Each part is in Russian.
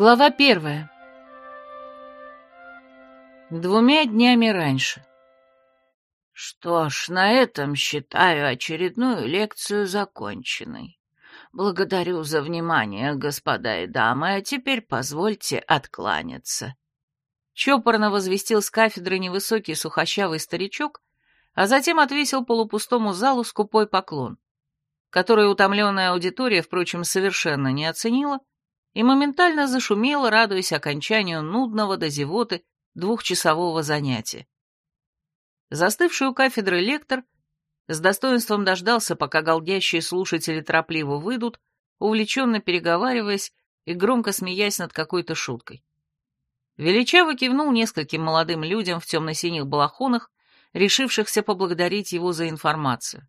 Глава первая. Двумя днями раньше. Что ж, на этом считаю очередную лекцию законченной. Благодарю за внимание, господа и дамы, а теперь позвольте откланяться. Чопорно возвестил с кафедры невысокий сухощавый старичок, а затем отвесил полупустому залу скупой поклон, который утомленная аудитория, впрочем, совершенно не оценила, и моментально зашумела, радуясь окончанию нудного до зевоты двухчасового занятия. Застывший у кафедры лектор с достоинством дождался, пока голдящие слушатели торопливо выйдут, увлеченно переговариваясь и громко смеясь над какой-то шуткой. Величаво кивнул нескольким молодым людям в темно-синих балахонах, решившихся поблагодарить его за информацию.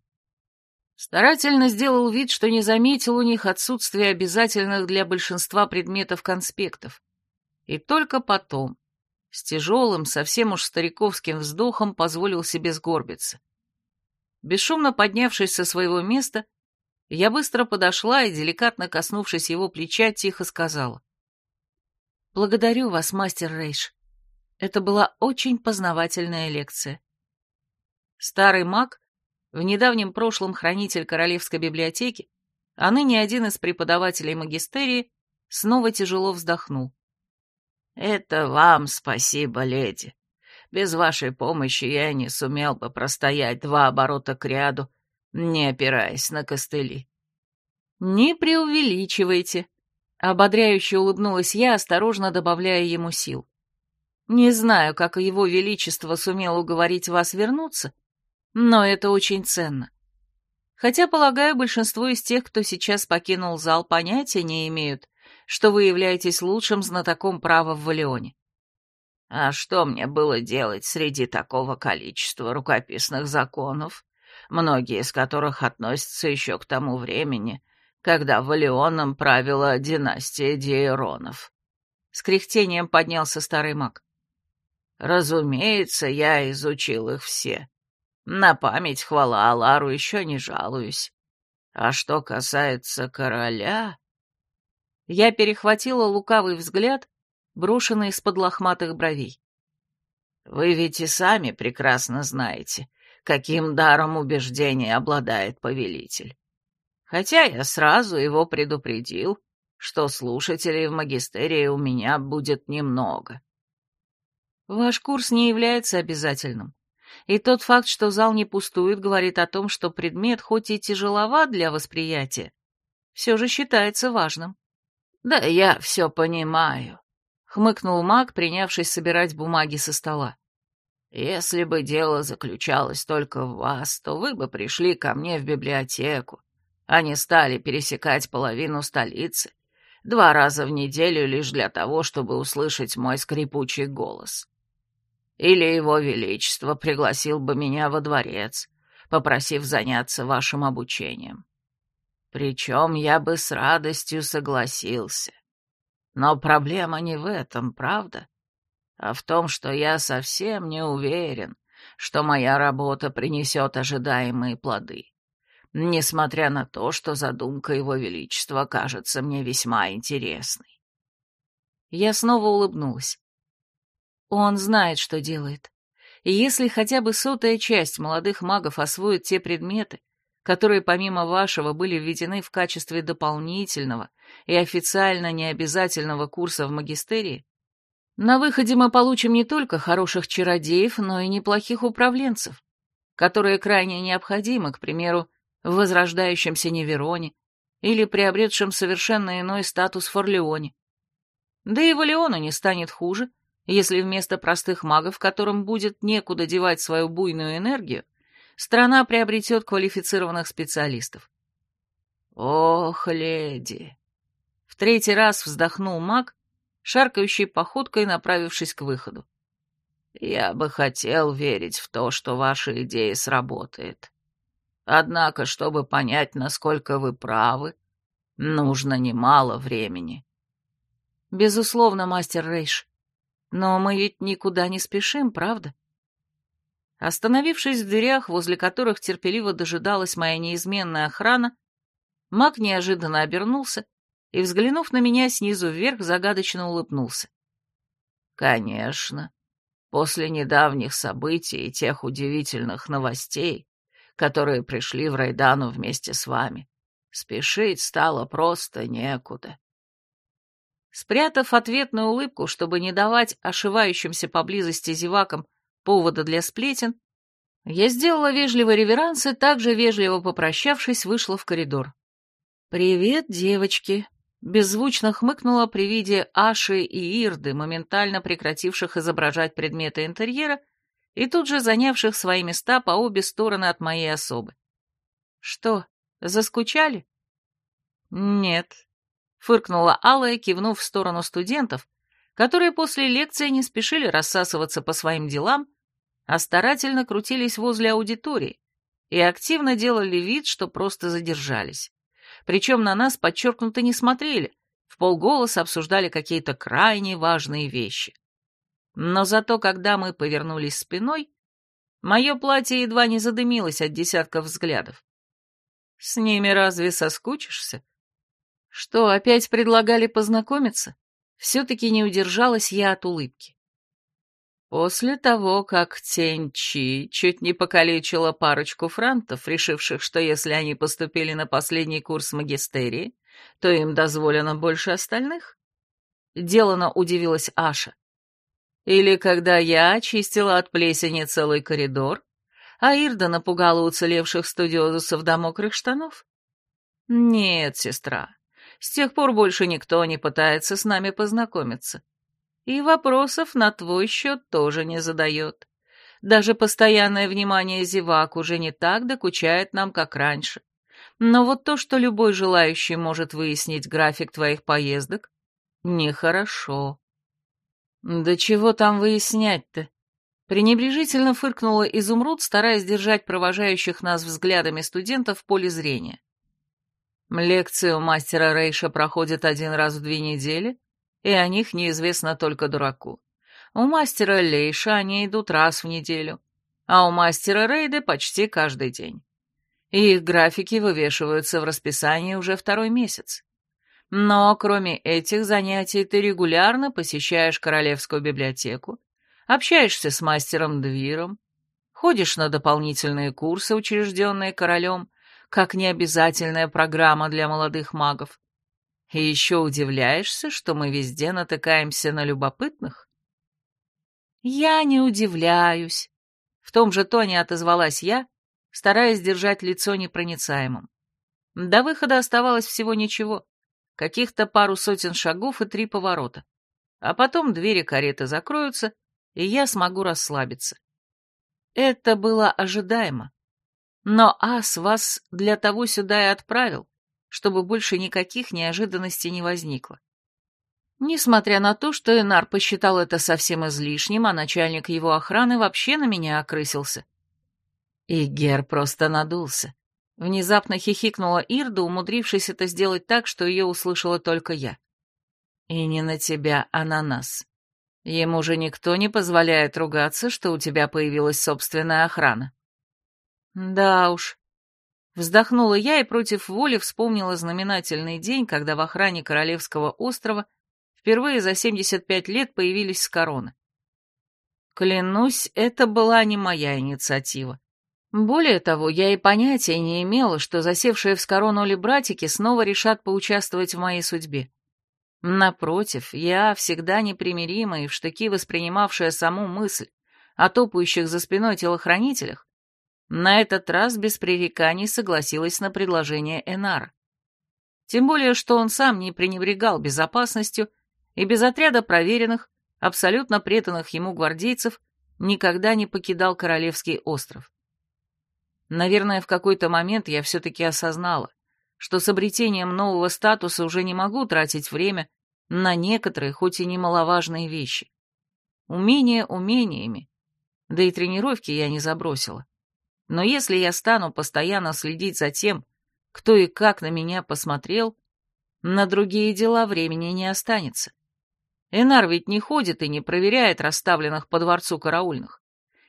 Старательно сделал вид, что не заметил у них отсутствие обязательных для большинства предметов конспектов. И только потом, с тяжелым, совсем уж стариковским вздохом, позволил себе сгорбиться. Бесшумно поднявшись со своего места, я быстро подошла и, деликатно коснувшись его плеча, тихо сказала. «Благодарю вас, мастер Рейш. Это была очень познавательная лекция». Старый маг, в недавнем прошлом хранитель Королевской библиотеки, а ныне один из преподавателей магистерии, снова тяжело вздохнул. «Это вам спасибо, леди. Без вашей помощи я не сумел бы простоять два оборота к ряду, не опираясь на костыли». «Не преувеличивайте», — ободряюще улыбнулась я, осторожно добавляя ему сил. «Не знаю, как его величество сумел уговорить вас вернуться, но это очень ценно. Хотя, полагаю, большинство из тех, кто сейчас покинул зал, понятия не имеют, что вы являетесь лучшим знатоком права в Валионе. А что мне было делать среди такого количества рукописных законов, многие из которых относятся еще к тому времени, когда Валионом правила династия Диеронов? С кряхтением поднялся старый маг. Разумеется, я изучил их все, на память хвала Алару еще не жалуюсь. А что касается короля... Я перехватила лукавый взгляд, брошенный из-под лохматых бровей. Вы ведь и сами прекрасно знаете, каким даром убеждения обладает повелитель. Хотя я сразу его предупредил, что слушателей в магистерии у меня будет немного. Ваш курс не является обязательным. И тот факт, что зал не пустует, говорит о том, что предмет, хоть и тяжеловат для восприятия, все же считается важным. «Да я все понимаю», — хмыкнул маг, принявшись собирать бумаги со стола. «Если бы дело заключалось только в вас, то вы бы пришли ко мне в библиотеку, а не стали пересекать половину столицы два раза в неделю лишь для того, чтобы услышать мой скрипучий голос. Или его величество пригласил бы меня во дворец, попросив заняться вашим обучением. Причем я бы с радостью согласился. Но проблема не в этом, правда? А в том, что я совсем не уверен, что моя работа принесет ожидаемые плоды, несмотря на то, что задумка его величества кажется мне весьма интересной. Я снова улыбнулась. Он знает, что делает. И если хотя бы сотая часть молодых магов освоит те предметы, которые помимо вашего были введены в качестве дополнительного и официально необязательного курса в магистерии, на выходе мы получим не только хороших чародеев, но и неплохих управленцев, которые крайне необходимы, к примеру, в возрождающемся Невероне или приобретшем совершенно иной статус Форлеоне. Да и Валиону не станет хуже, если вместо простых магов, которым будет некуда девать свою буйную энергию, страна приобретет квалифицированных специалистов. «Ох, леди!» В третий раз вздохнул маг, шаркающей походкой направившись к выходу. «Я бы хотел верить в то, что ваша идея сработает. Однако, чтобы понять, насколько вы правы, нужно немало времени». «Безусловно, мастер Рейш», но мы ведь никуда не спешим, правда? Остановившись в дверях, возле которых терпеливо дожидалась моя неизменная охрана, маг неожиданно обернулся и, взглянув на меня снизу вверх, загадочно улыбнулся. «Конечно. После недавних событий и тех удивительных новостей, которые пришли в Райдану вместе с вами, спешить стало просто некуда». Спрятав ответную улыбку, чтобы не давать ошивающимся поблизости зевакам повода для сплетен, я сделала вежливый реверанс и также вежливо попрощавшись, вышла в коридор. «Привет, девочки!» Беззвучно хмыкнула при виде Аши и Ирды, моментально прекративших изображать предметы интерьера и тут же занявших свои места по обе стороны от моей особы. «Что, заскучали?» «Нет», — фыркнула Алая, кивнув в сторону студентов, которые после лекции не спешили рассасываться по своим делам, а старательно крутились возле аудитории и активно делали вид, что просто задержались причем на нас подчеркнуто не смотрели, в полголоса обсуждали какие-то крайне важные вещи. Но зато, когда мы повернулись спиной, мое платье едва не задымилось от десятков взглядов. С ними разве соскучишься? Что, опять предлагали познакомиться? Все-таки не удержалась я от улыбки. После того, как тень Чи чуть не покалечила парочку франтов, решивших, что если они поступили на последний курс магистерии, то им дозволено больше остальных? Делано удивилась Аша. Или когда я очистила от плесени целый коридор, а Ирда напугала уцелевших студиозусов до мокрых штанов? Нет, сестра, с тех пор больше никто не пытается с нами познакомиться. И вопросов на твой счет тоже не задает. Даже постоянное внимание зевак уже не так докучает нам, как раньше. Но вот то, что любой желающий может выяснить график твоих поездок, нехорошо. Да чего там выяснять-то? Пренебрежительно фыркнула изумруд, стараясь держать провожающих нас взглядами студентов в поле зрения. Лекции у мастера Рейша проходят один раз в две недели, и о них неизвестно только дураку. У мастера Лейша они идут раз в неделю, а у мастера Рейды почти каждый день. И их графики вывешиваются в расписании уже второй месяц. Но кроме этих занятий ты регулярно посещаешь Королевскую библиотеку, общаешься с мастером Двиром, ходишь на дополнительные курсы, учрежденные королем, как необязательная программа для молодых магов, и еще удивляешься, что мы везде натыкаемся на любопытных? Я не удивляюсь. В том же тоне отозвалась я, стараясь держать лицо непроницаемым. До выхода оставалось всего ничего, каких-то пару сотен шагов и три поворота. А потом двери кареты закроются, и я смогу расслабиться. Это было ожидаемо. Но ас вас для того сюда и отправил, чтобы больше никаких неожиданностей не возникло. Несмотря на то, что Энар посчитал это совсем излишним, а начальник его охраны вообще на меня окрысился. И Гер просто надулся. Внезапно хихикнула Ирда, умудрившись это сделать так, что ее услышала только я. И не на тебя, а на нас. Ему же никто не позволяет ругаться, что у тебя появилась собственная охрана. Да уж, Вздохнула я и против воли вспомнила знаменательный день, когда в охране Королевского острова впервые за 75 лет появились с короны. Клянусь, это была не моя инициатива. Более того, я и понятия не имела, что засевшие в Скороноли братики снова решат поучаствовать в моей судьбе. Напротив, я, всегда непримиримая и в штыки воспринимавшая саму мысль о топающих за спиной телохранителях, на этот раз без пререканий согласилась на предложение Энара. Тем более, что он сам не пренебрегал безопасностью и без отряда проверенных, абсолютно преданных ему гвардейцев никогда не покидал Королевский остров. Наверное, в какой-то момент я все-таки осознала, что с обретением нового статуса уже не могу тратить время на некоторые, хоть и немаловажные вещи. Умения умениями, да и тренировки я не забросила. Но если я стану постоянно следить за тем, кто и как на меня посмотрел, на другие дела времени не останется. Энар ведь не ходит и не проверяет расставленных по дворцу караульных,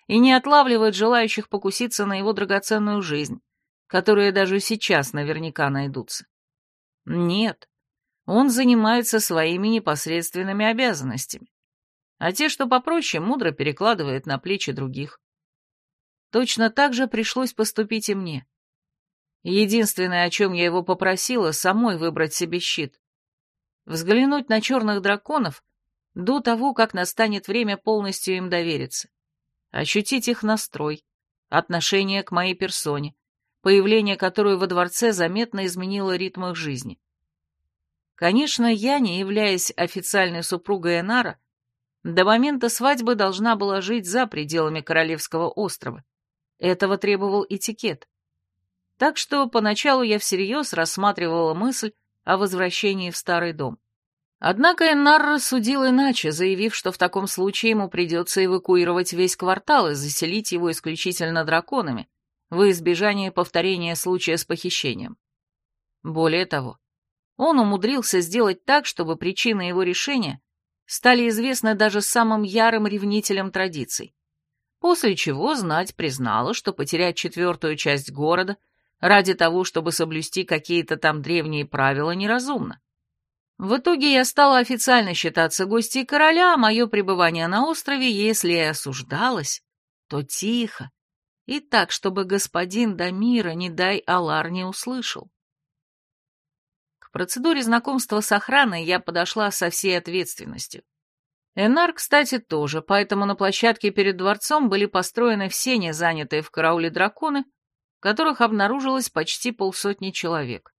и не отлавливает желающих покуситься на его драгоценную жизнь, которые даже сейчас наверняка найдутся. Нет, он занимается своими непосредственными обязанностями, а те, что попроще, мудро перекладывает на плечи других. Точно так же пришлось поступить и мне. Единственное, о чем я его попросила, самой выбрать себе щит. Взглянуть на черных драконов до того, как настанет время полностью им довериться. Ощутить их настрой, отношение к моей персоне, появление которой во дворце заметно изменило ритм их жизни. Конечно, я, не являясь официальной супругой Энара, до момента свадьбы должна была жить за пределами Королевского острова. Этого требовал этикет. Так что поначалу я всерьез рассматривала мысль о возвращении в старый дом. Однако Эннар рассудил иначе, заявив, что в таком случае ему придется эвакуировать весь квартал и заселить его исключительно драконами, во избежание повторения случая с похищением. Более того, он умудрился сделать так, чтобы причины его решения стали известны даже самым ярым ревнителям традиций, после чего знать признала, что потерять четвертую часть города ради того, чтобы соблюсти какие-то там древние правила, неразумно. В итоге я стала официально считаться гостьей короля, а мое пребывание на острове, если и осуждалось, то тихо, и так, чтобы господин Дамира, не дай Алар, не услышал. К процедуре знакомства с охраной я подошла со всей ответственностью. Энар, кстати, тоже, поэтому на площадке перед дворцом были построены все незанятые в карауле драконы, которых обнаружилось почти полсотни человек.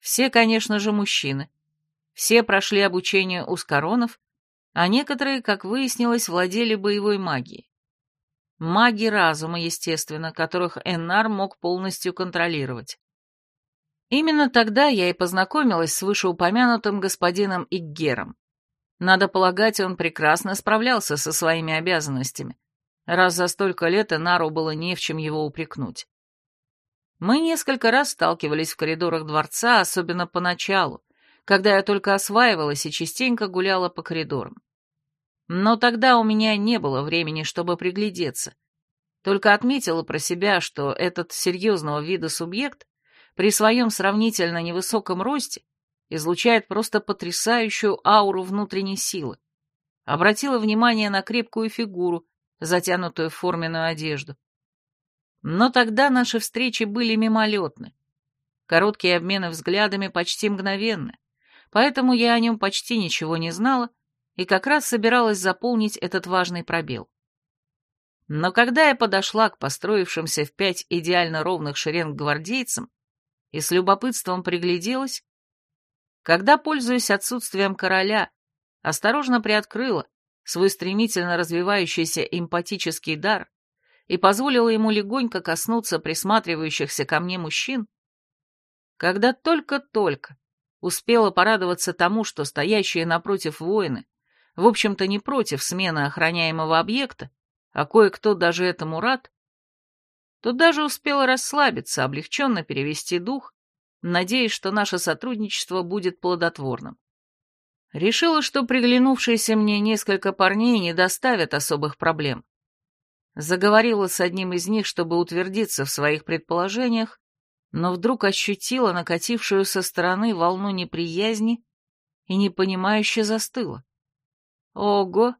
Все, конечно же, мужчины, все прошли обучение у скоронов, а некоторые, как выяснилось, владели боевой магией. Маги разума, естественно, которых Эннар мог полностью контролировать. Именно тогда я и познакомилась с вышеупомянутым господином Иггером. Надо полагать, он прекрасно справлялся со своими обязанностями, раз за столько лет Энару было не в чем его упрекнуть. Мы несколько раз сталкивались в коридорах дворца, особенно поначалу, когда я только осваивалась и частенько гуляла по коридорам. Но тогда у меня не было времени, чтобы приглядеться. Только отметила про себя, что этот серьезного вида субъект при своем сравнительно невысоком росте излучает просто потрясающую ауру внутренней силы. Обратила внимание на крепкую фигуру, затянутую в форменную одежду. Но тогда наши встречи были мимолетны. Короткие обмены взглядами почти мгновенны поэтому я о нем почти ничего не знала и как раз собиралась заполнить этот важный пробел. Но когда я подошла к построившимся в пять идеально ровных шеренг гвардейцам и с любопытством пригляделась, когда, пользуясь отсутствием короля, осторожно приоткрыла свой стремительно развивающийся эмпатический дар и позволила ему легонько коснуться присматривающихся ко мне мужчин, когда только-только Успела порадоваться тому, что стоящие напротив воины, в общем-то не против смены охраняемого объекта, а кое-кто даже этому рад, то даже успела расслабиться, облегченно перевести дух, надеясь, что наше сотрудничество будет плодотворным. Решила, что приглянувшиеся мне несколько парней не доставят особых проблем. Заговорила с одним из них, чтобы утвердиться в своих предположениях, но вдруг ощутила накатившую со стороны волну неприязни и непонимающе застыла. Ого!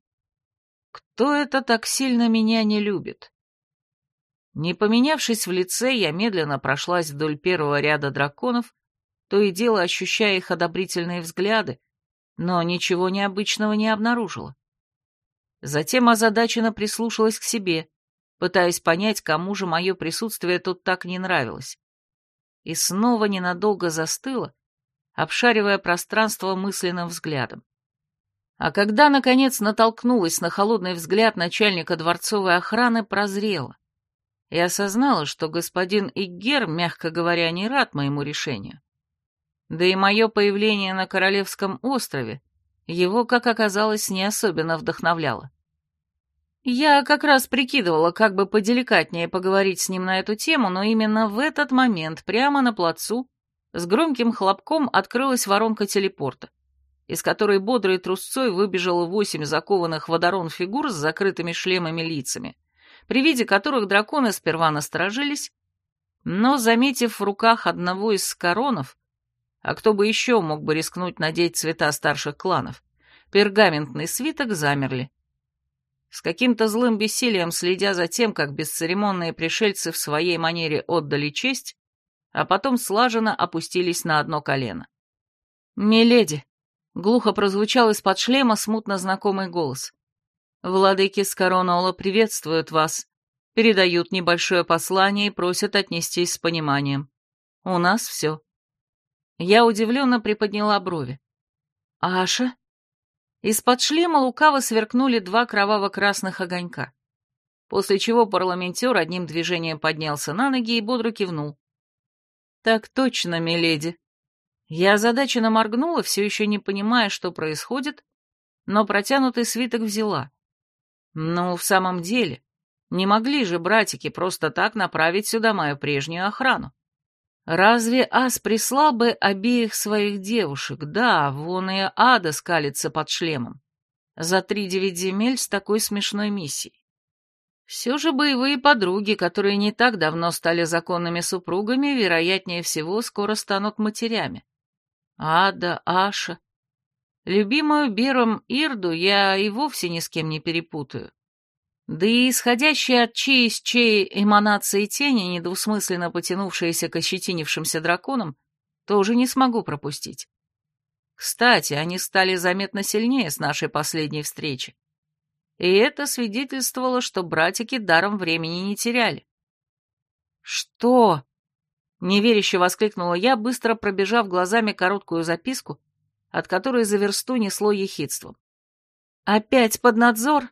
Кто это так сильно меня не любит? Не поменявшись в лице, я медленно прошлась вдоль первого ряда драконов, то и дело ощущая их одобрительные взгляды, но ничего необычного не обнаружила. Затем озадаченно прислушалась к себе, пытаясь понять, кому же мое присутствие тут так не нравилось и снова ненадолго застыла, обшаривая пространство мысленным взглядом. А когда, наконец, натолкнулась на холодный взгляд начальника дворцовой охраны, прозрела и осознала, что господин Иггер, мягко говоря, не рад моему решению. Да и мое появление на Королевском острове его, как оказалось, не особенно вдохновляло. Я как раз прикидывала, как бы поделикатнее поговорить с ним на эту тему, но именно в этот момент, прямо на плацу, с громким хлопком открылась воронка телепорта, из которой бодрой трусцой выбежало восемь закованных водорон фигур с закрытыми шлемами лицами, при виде которых драконы сперва насторожились, но, заметив в руках одного из скоронов, а кто бы еще мог бы рискнуть надеть цвета старших кланов, пергаментный свиток замерли. С каким-то злым бессилием, следя за тем, как бесцеремонные пришельцы в своей манере отдали честь, а потом слаженно опустились на одно колено. «Миледи!» — глухо прозвучал из-под шлема смутно знакомый голос. «Владыки Скоронола приветствуют вас, передают небольшое послание и просят отнестись с пониманием. У нас все». Я удивленно приподняла брови. «Аша?» Из-под шлема лукаво сверкнули два кроваво-красных огонька, после чего парламентер одним движением поднялся на ноги и бодро кивнул. «Так точно, миледи». Я озадаченно моргнула, все еще не понимая, что происходит, но протянутый свиток взяла. Ну, в самом деле, не могли же братики просто так направить сюда мою прежнюю охрану. Разве Ас прислал бы обеих своих девушек? Да, вон и Ада скалится под шлемом. За три девять земель с такой смешной миссией. Все же боевые подруги, которые не так давно стали законными супругами, вероятнее всего, скоро станут матерями. Ада, Аша. Любимую Бером Ирду я и вовсе ни с кем не перепутаю. Да и исходящие от чьей с чьей эманации тени, недвусмысленно потянувшиеся к ощетинившимся драконам, тоже не смогу пропустить. Кстати, они стали заметно сильнее с нашей последней встречи. И это свидетельствовало, что братики даром времени не теряли. «Что?» — неверяще воскликнула я, быстро пробежав глазами короткую записку, от которой за версту несло ехидством. «Опять под надзор?»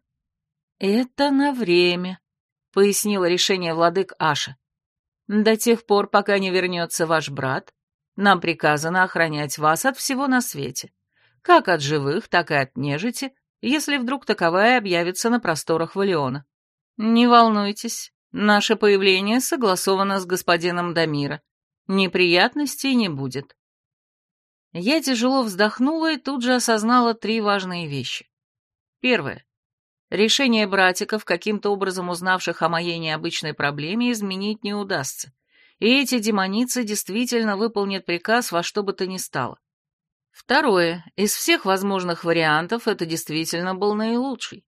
«Это на время», — пояснила решение владык Аша. «До тех пор, пока не вернется ваш брат, нам приказано охранять вас от всего на свете, как от живых, так и от нежити, если вдруг таковая объявится на просторах Валиона. Не волнуйтесь, наше появление согласовано с господином Дамира. Неприятностей не будет». Я тяжело вздохнула и тут же осознала три важные вещи. Первое. Решение братиков, каким-то образом узнавших о моей необычной проблеме, изменить не удастся. И эти демоницы действительно выполнят приказ во что бы то ни стало. Второе. Из всех возможных вариантов это действительно был наилучший.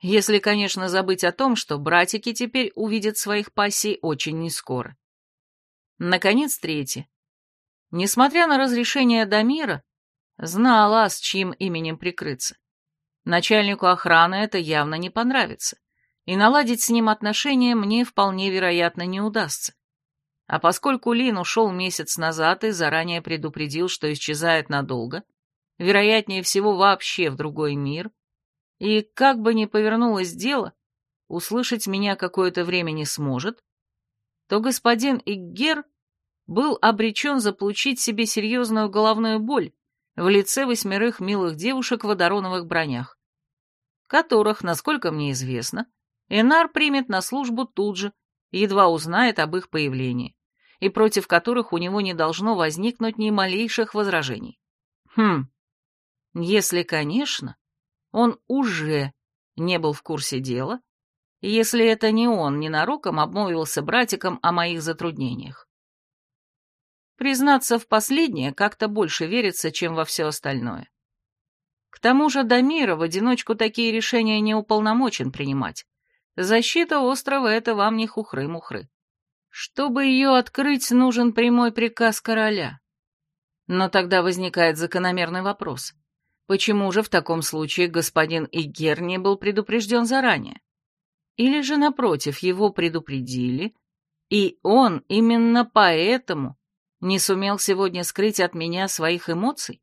Если, конечно, забыть о том, что братики теперь увидят своих пассий очень нескоро. Наконец, третье. Несмотря на разрешение Дамира, знала, с чьим именем прикрыться. Начальнику охраны это явно не понравится, и наладить с ним отношения мне вполне вероятно не удастся. А поскольку Лин ушел месяц назад и заранее предупредил, что исчезает надолго, вероятнее всего вообще в другой мир, и как бы ни повернулось дело, услышать меня какое-то время не сможет, то господин Иггер был обречен заполучить себе серьезную головную боль в лице восьмерых милых девушек в водороновых бронях которых, насколько мне известно, Энар примет на службу тут же, едва узнает об их появлении, и против которых у него не должно возникнуть ни малейших возражений. Хм, если, конечно, он уже не был в курсе дела, если это не он ненароком обмолвился братиком о моих затруднениях. Признаться в последнее как-то больше верится, чем во все остальное. К тому же Дамира в одиночку такие решения не уполномочен принимать. Защита острова — это вам не хухры-мухры. Чтобы ее открыть, нужен прямой приказ короля. Но тогда возникает закономерный вопрос. Почему же в таком случае господин Игер не был предупрежден заранее? Или же, напротив, его предупредили, и он именно поэтому не сумел сегодня скрыть от меня своих эмоций?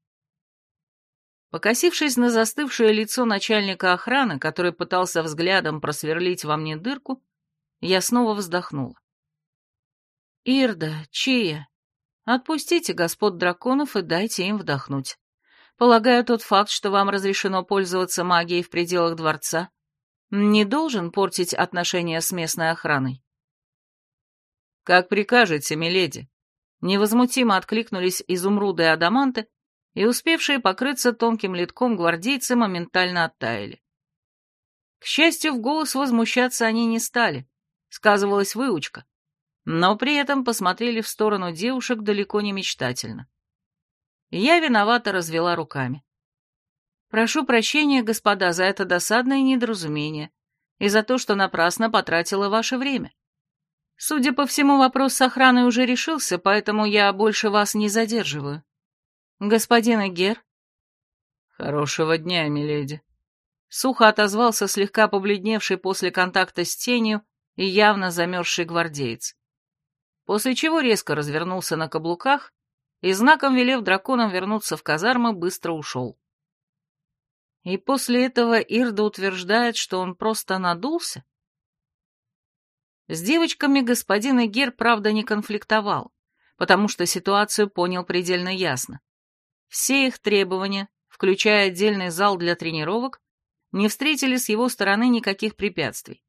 Покосившись на застывшее лицо начальника охраны, который пытался взглядом просверлить во мне дырку, я снова вздохнула. «Ирда, Чия, отпустите господ драконов и дайте им вдохнуть. Полагаю, тот факт, что вам разрешено пользоваться магией в пределах дворца, не должен портить отношения с местной охраной». «Как прикажете, миледи», — невозмутимо откликнулись изумруды и адаманты, и успевшие покрыться тонким литком гвардейцы моментально оттаяли. К счастью, в голос возмущаться они не стали, сказывалась выучка, но при этом посмотрели в сторону девушек далеко не мечтательно. Я виновато развела руками. Прошу прощения, господа, за это досадное недоразумение и за то, что напрасно потратила ваше время. Судя по всему, вопрос с охраной уже решился, поэтому я больше вас не задерживаю. Господин Эгер? Хорошего дня, миледи. Сухо отозвался слегка побледневший после контакта с тенью и явно замерзший гвардеец. После чего резко развернулся на каблуках и, знаком велев драконам вернуться в казармы, быстро ушел. И после этого Ирда утверждает, что он просто надулся? С девочками господин Эгер, правда, не конфликтовал, потому что ситуацию понял предельно ясно. Все их требования, включая отдельный зал для тренировок, не встретили с его стороны никаких препятствий.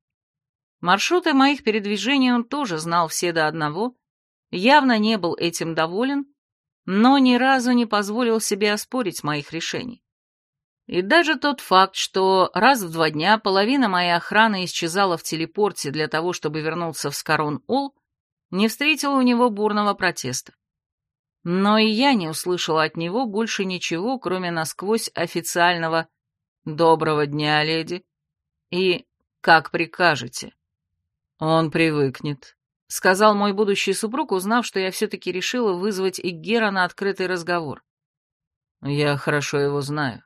Маршруты моих передвижений он тоже знал все до одного, явно не был этим доволен, но ни разу не позволил себе оспорить моих решений. И даже тот факт, что раз в два дня половина моей охраны исчезала в телепорте для того, чтобы вернуться в Скорон-Ол, не встретил у него бурного протеста. Но и я не услышала от него больше ничего, кроме насквозь официального «Доброго дня, леди» и «Как прикажете». «Он привыкнет», — сказал мой будущий супруг, узнав, что я все-таки решила вызвать Иггера на открытый разговор. «Я хорошо его знаю.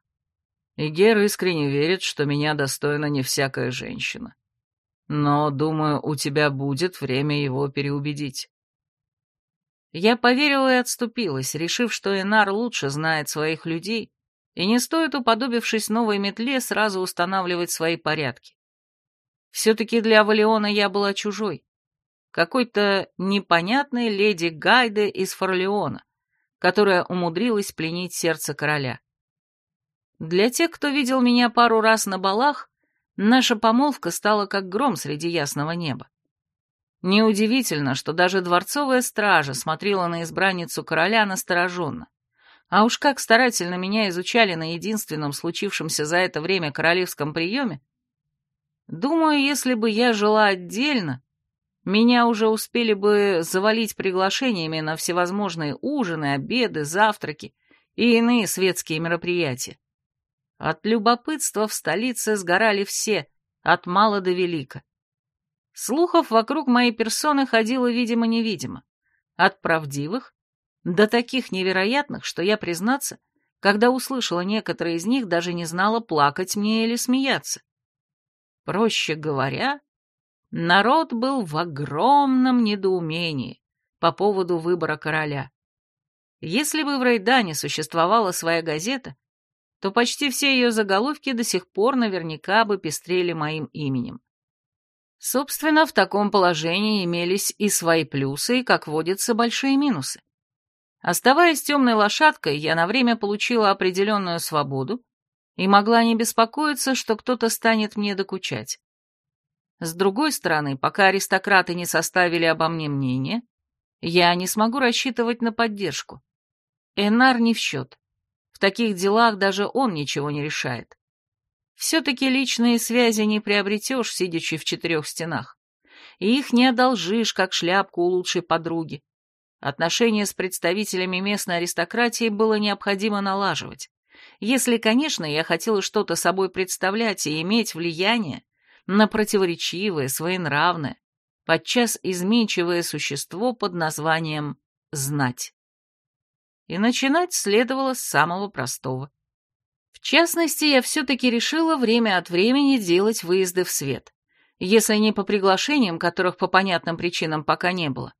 И Гер искренне верит, что меня достойна не всякая женщина. Но, думаю, у тебя будет время его переубедить. Я поверила и отступилась, решив, что Энар лучше знает своих людей, и не стоит, уподобившись новой метле, сразу устанавливать свои порядки. Все-таки для Валиона я была чужой. Какой-то непонятной леди Гайде из Форлеона, которая умудрилась пленить сердце короля. Для тех, кто видел меня пару раз на балах, наша помолвка стала как гром среди ясного неба. Неудивительно, что даже дворцовая стража смотрела на избранницу короля настороженно. А уж как старательно меня изучали на единственном случившемся за это время королевском приеме. Думаю, если бы я жила отдельно, меня уже успели бы завалить приглашениями на всевозможные ужины, обеды, завтраки и иные светские мероприятия. От любопытства в столице сгорали все, от мала до велика. Слухов вокруг моей персоны ходило видимо-невидимо. От правдивых до таких невероятных, что я, признаться, когда услышала некоторые из них, даже не знала, плакать мне или смеяться. Проще говоря, народ был в огромном недоумении по поводу выбора короля. Если бы в Рейдане существовала своя газета, то почти все ее заголовки до сих пор наверняка бы пестрели моим именем. Собственно, в таком положении имелись и свои плюсы, и, как водится, большие минусы. Оставаясь темной лошадкой, я на время получила определенную свободу и могла не беспокоиться, что кто-то станет мне докучать. С другой стороны, пока аристократы не составили обо мне мнение, я не смогу рассчитывать на поддержку. Энар не в счет. В таких делах даже он ничего не решает. Все-таки личные связи не приобретешь, сидячи в четырех стенах. И их не одолжишь, как шляпку у лучшей подруги. Отношения с представителями местной аристократии было необходимо налаживать. Если, конечно, я хотела что-то собой представлять и иметь влияние на противоречивое, своенравное, подчас изменчивое существо под названием «знать». И начинать следовало с самого простого. В частности, я все-таки решила время от времени делать выезды в свет. Если не по приглашениям, которых по понятным причинам пока не было,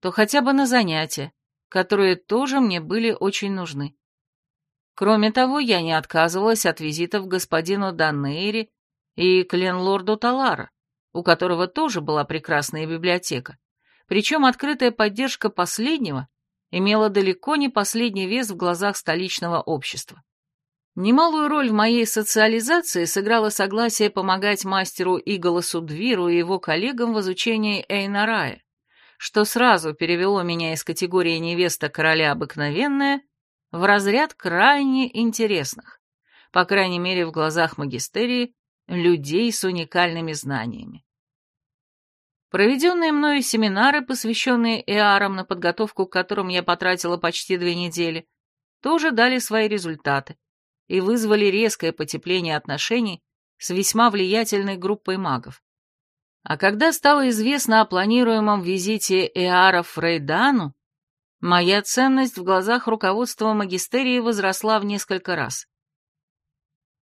то хотя бы на занятия, которые тоже мне были очень нужны. Кроме того, я не отказывалась от визитов к господину Даннейре и к ленлорду Талара, у которого тоже была прекрасная библиотека, причем открытая поддержка последнего имела далеко не последний вес в глазах столичного общества. Немалую роль в моей социализации сыграло согласие помогать мастеру Иголосу Двиру и его коллегам в изучении Эйнарая, что сразу перевело меня из категории невеста короля обыкновенная в разряд крайне интересных, по крайней мере в глазах магистерии, людей с уникальными знаниями. Проведенные мною семинары, посвященные ЭАРам, на подготовку к которым я потратила почти две недели, тоже дали свои результаты и вызвали резкое потепление отношений с весьма влиятельной группой магов. А когда стало известно о планируемом визите Эара в Рейдану, моя ценность в глазах руководства магистерии возросла в несколько раз.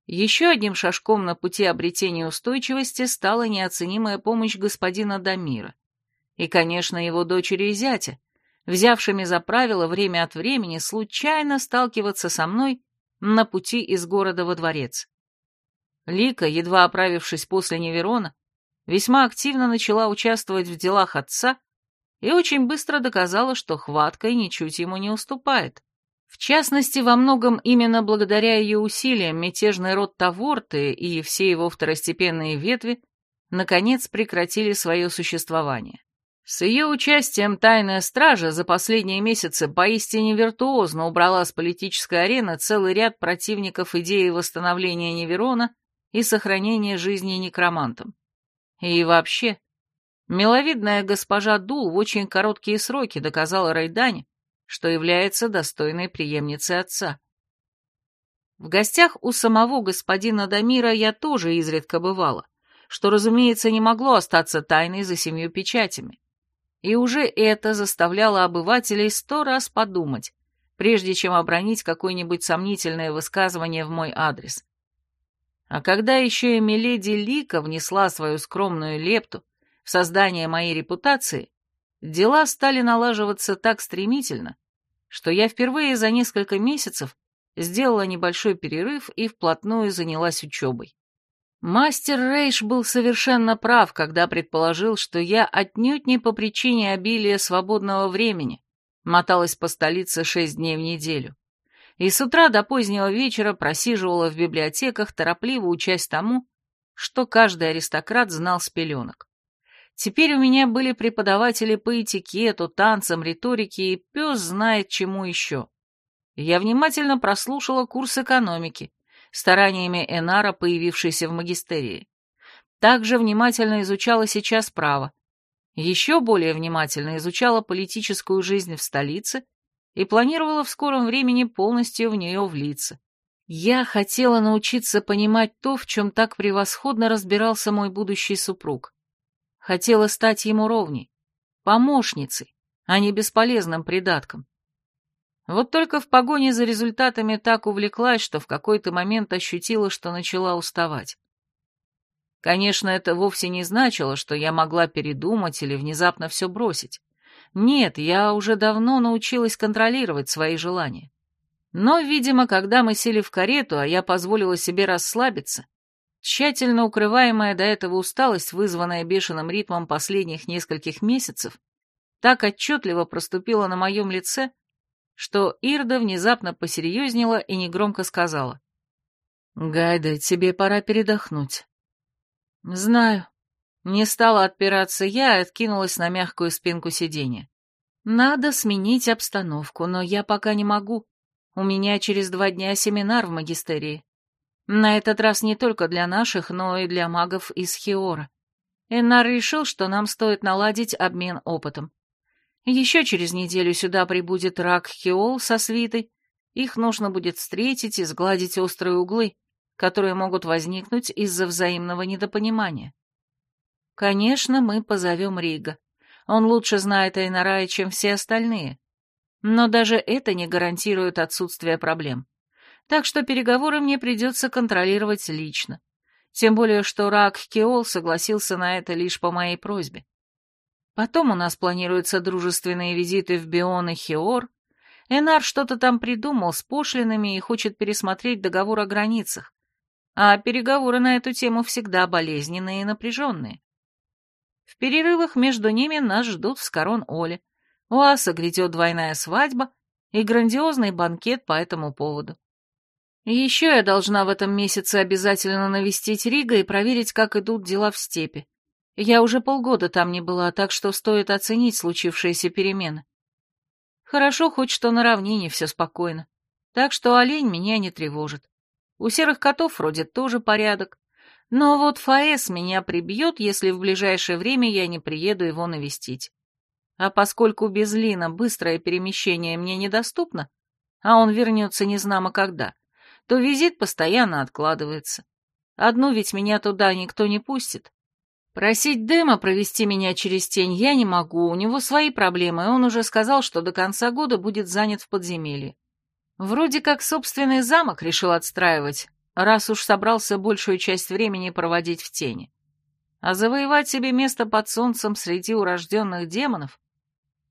Еще одним шажком на пути обретения устойчивости стала неоценимая помощь господина Дамира и, конечно, его дочери и зятя, взявшими за правило время от времени случайно сталкиваться со мной на пути из города во дворец. Лика, едва оправившись после Неверона, весьма активно начала участвовать в делах отца и очень быстро доказала, что хваткой ничуть ему не уступает. В частности, во многом именно благодаря ее усилиям мятежный род Таворты и все его второстепенные ветви наконец прекратили свое существование. С ее участием тайная стража за последние месяцы поистине виртуозно убрала с политической арены целый ряд противников идеи восстановления Неверона и сохранения жизни некромантам. И вообще, миловидная госпожа Дул в очень короткие сроки доказала Райдане, что является достойной преемницей отца. В гостях у самого господина Дамира я тоже изредка бывала, что, разумеется, не могло остаться тайной за семью печатями. И уже это заставляло обывателей сто раз подумать, прежде чем обронить какое-нибудь сомнительное высказывание в мой адрес. А когда еще и Миледи Лика внесла свою скромную лепту в создание моей репутации, дела стали налаживаться так стремительно, что я впервые за несколько месяцев сделала небольшой перерыв и вплотную занялась учебой. Мастер Рейш был совершенно прав, когда предположил, что я отнюдь не по причине обилия свободного времени моталась по столице шесть дней в неделю и с утра до позднего вечера просиживала в библиотеках, торопливо учась тому, что каждый аристократ знал с пеленок. Теперь у меня были преподаватели по этикету, танцам, риторике и пес знает чему еще. Я внимательно прослушала курс экономики, стараниями Энара, появившейся в магистерии. Также внимательно изучала сейчас право. Еще более внимательно изучала политическую жизнь в столице и планировала в скором времени полностью в нее влиться. Я хотела научиться понимать то, в чем так превосходно разбирался мой будущий супруг. Хотела стать ему ровней, помощницей, а не бесполезным придатком. Вот только в погоне за результатами так увлеклась, что в какой-то момент ощутила, что начала уставать. Конечно, это вовсе не значило, что я могла передумать или внезапно все бросить. Нет, я уже давно научилась контролировать свои желания. Но, видимо, когда мы сели в карету, а я позволила себе расслабиться, тщательно укрываемая до этого усталость, вызванная бешеным ритмом последних нескольких месяцев, так отчетливо проступила на моем лице, что Ирда внезапно посерьезнела и негромко сказала. «Гайда, тебе пора передохнуть». «Знаю», не стала отпираться я и откинулась на мягкую спинку сиденья. Надо сменить обстановку, но я пока не могу. У меня через два дня семинар в магистерии. На этот раз не только для наших, но и для магов из Хиора. Эннар решил, что нам стоит наладить обмен опытом. Еще через неделю сюда прибудет Рак Хиол со свитой. Их нужно будет встретить и сгладить острые углы, которые могут возникнуть из-за взаимного недопонимания. Конечно, мы позовем Рига. Он лучше знает Эйнарая, чем все остальные. Но даже это не гарантирует отсутствие проблем. Так что переговоры мне придется контролировать лично. Тем более, что Рак Кеол согласился на это лишь по моей просьбе. Потом у нас планируются дружественные визиты в Бион и Хиор. Энар что-то там придумал с пошлинами и хочет пересмотреть договор о границах. А переговоры на эту тему всегда болезненные и напряженные. В перерывах между ними нас ждут в Скорон-Оле. У Аса грядет двойная свадьба и грандиозный банкет по этому поводу. Еще я должна в этом месяце обязательно навестить Рига и проверить, как идут дела в степи. Я уже полгода там не была, так что стоит оценить случившиеся перемены. Хорошо хоть что на равнине все спокойно, так что олень меня не тревожит. У серых котов вроде тоже порядок, но вот Фаэс меня прибьет, если в ближайшее время я не приеду его навестить. А поскольку без Лина быстрое перемещение мне недоступно, а он вернется незнамо когда, то визит постоянно откладывается. Одну ведь меня туда никто не пустит. Просить Дэма провести меня через тень я не могу, у него свои проблемы, и он уже сказал, что до конца года будет занят в подземелье. Вроде как собственный замок решил отстраивать, раз уж собрался большую часть времени проводить в тени. А завоевать себе место под солнцем среди урожденных демонов?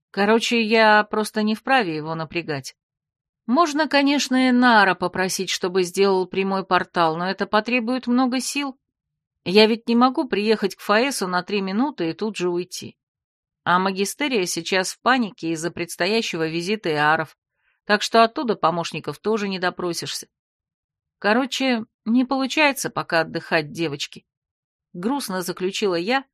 Короче, я просто не вправе его напрягать. Можно, конечно, и Нара попросить, чтобы сделал прямой портал, но это потребует много сил. Я ведь не могу приехать к Фаэсу на три минуты и тут же уйти. А магистерия сейчас в панике из-за предстоящего визита Иаров, так что оттуда помощников тоже не допросишься. Короче, не получается пока отдыхать девочки. Грустно заключила я,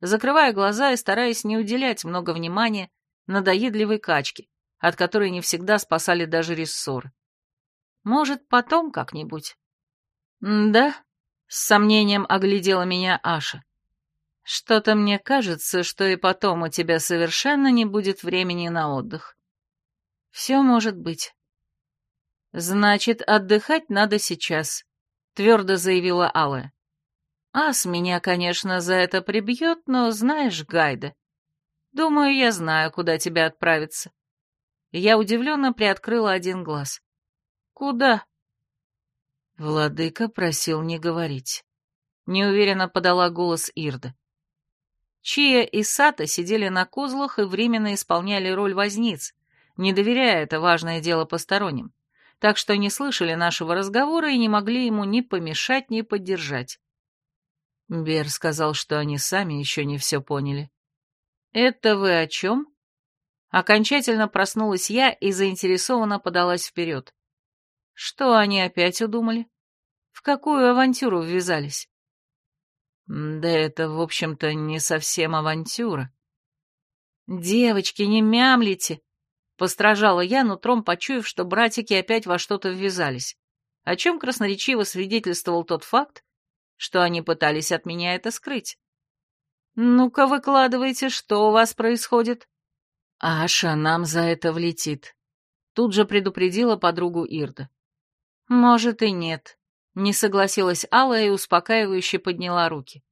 закрывая глаза и стараясь не уделять много внимания надоедливой качке, от которой не всегда спасали даже рессоры. Может, потом как-нибудь? Да, с сомнением оглядела меня Аша. Что-то мне кажется, что и потом у тебя совершенно не будет времени на отдых. Все может быть. Значит, отдыхать надо сейчас, твердо заявила Алая. Ас меня, конечно, за это прибьет, но знаешь, Гайда, думаю, я знаю, куда тебя отправиться. Я удивленно приоткрыла один глаз. «Куда?» Владыка просил не говорить. Неуверенно подала голос Ирда. Чия и Сата сидели на козлах и временно исполняли роль возниц, не доверяя это важное дело посторонним, так что не слышали нашего разговора и не могли ему ни помешать, ни поддержать. Бер сказал, что они сами еще не все поняли. «Это вы о чем?» Окончательно проснулась я и заинтересованно подалась вперед. Что они опять удумали? В какую авантюру ввязались? Да это, в общем-то, не совсем авантюра. Девочки, не мямлите! Постражала я, нутром почуяв, что братики опять во что-то ввязались, о чем красноречиво свидетельствовал тот факт, что они пытались от меня это скрыть. «Ну-ка, выкладывайте, что у вас происходит?» «Аша нам за это влетит», — тут же предупредила подругу Ирда. «Может и нет», — не согласилась Алла и успокаивающе подняла руки.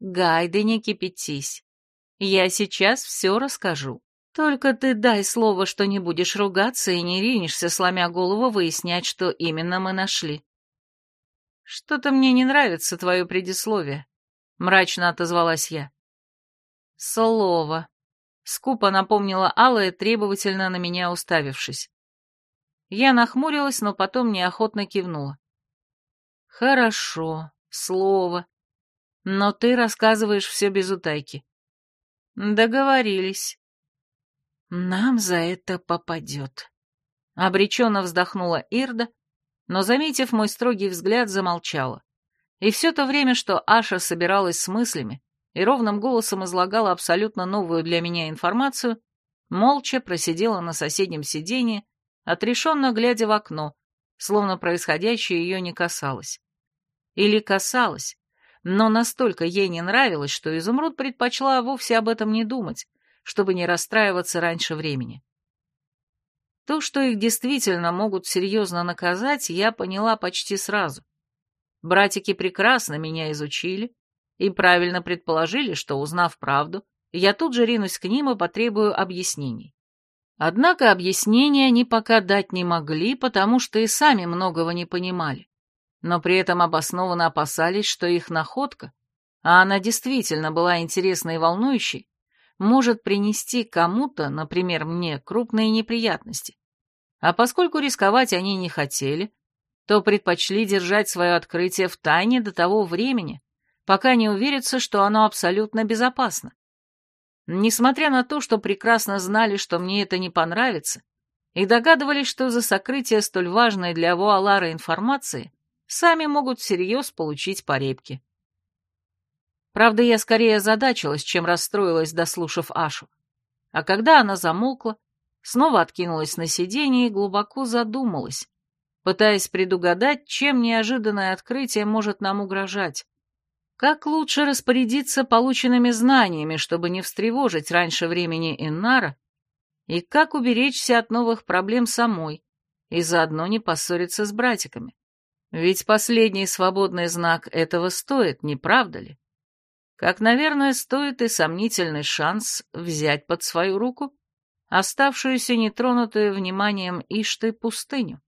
«Гайды, не кипятись. Я сейчас все расскажу. Только ты дай слово, что не будешь ругаться и не ринешься, сломя голову, выяснять, что именно мы нашли». «Что-то мне не нравится твое предисловие», — мрачно отозвалась я. «Слово», Скупо напомнила Алая, требовательно на меня уставившись. Я нахмурилась, но потом неохотно кивнула. «Хорошо, слово. Но ты рассказываешь все без утайки». «Договорились». «Нам за это попадет», — обреченно вздохнула Ирда, но, заметив мой строгий взгляд, замолчала. И все то время, что Аша собиралась с мыслями, и ровным голосом излагала абсолютно новую для меня информацию, молча просидела на соседнем сиденье, отрешенно глядя в окно, словно происходящее ее не касалось. Или касалось, но настолько ей не нравилось, что Изумруд предпочла вовсе об этом не думать, чтобы не расстраиваться раньше времени. То, что их действительно могут серьезно наказать, я поняла почти сразу. Братики прекрасно меня изучили, и правильно предположили, что, узнав правду, я тут же ринусь к ним и потребую объяснений. Однако объяснения они пока дать не могли, потому что и сами многого не понимали, но при этом обоснованно опасались, что их находка, а она действительно была интересной и волнующей, может принести кому-то, например, мне, крупные неприятности. А поскольку рисковать они не хотели, то предпочли держать свое открытие в тайне до того времени, пока не уверятся, что оно абсолютно безопасно. Несмотря на то, что прекрасно знали, что мне это не понравится, и догадывались, что за сокрытие столь важной для Вуалара информации сами могут всерьез получить поребки. Правда, я скорее озадачилась, чем расстроилась, дослушав Ашу. А когда она замолкла, снова откинулась на сиденье и глубоко задумалась, пытаясь предугадать, чем неожиданное открытие может нам угрожать. Как лучше распорядиться полученными знаниями, чтобы не встревожить раньше времени Иннара, и как уберечься от новых проблем самой, и заодно не поссориться с братиками. Ведь последний свободный знак этого стоит, не правда ли? Как, наверное, стоит и сомнительный шанс взять под свою руку оставшуюся нетронутую вниманием Ишты пустыню.